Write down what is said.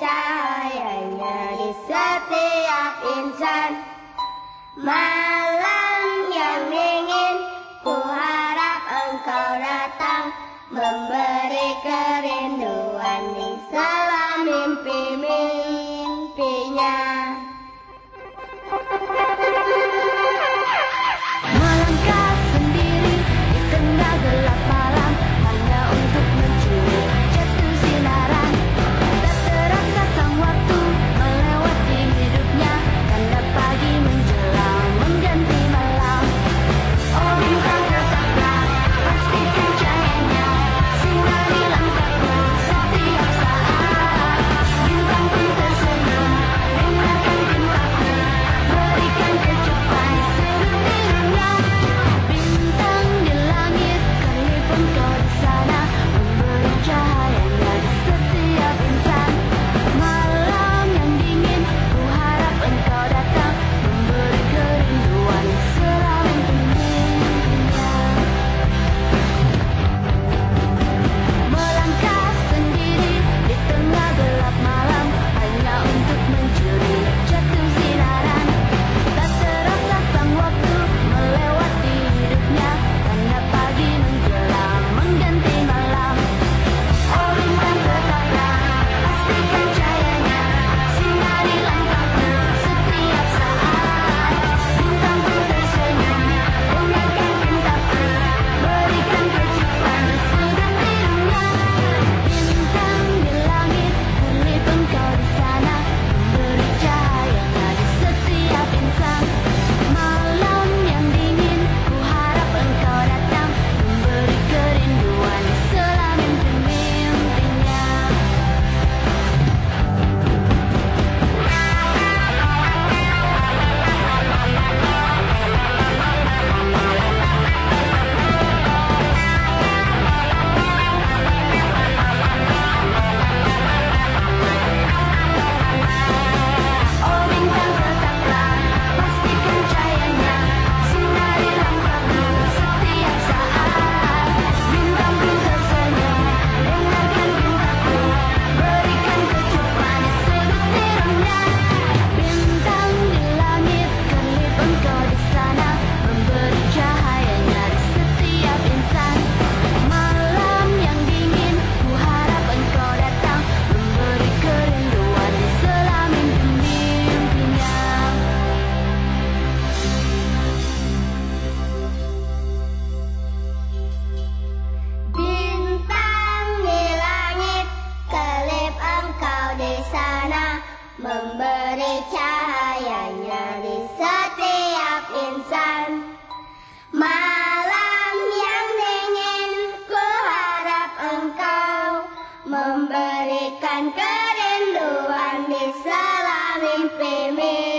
cahayanya di setiap insan. Malam yang dingin ku harap engkau datang Memberi kerinduan di memberi cahayanya di setiap insan. Malam yang dingin, ku harap engkau memberikan kerinduan di sela mimpimu.